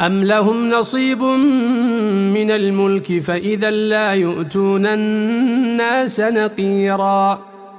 أم لهم نصيب من الملك فإذا لا يؤتون الناس نقيراً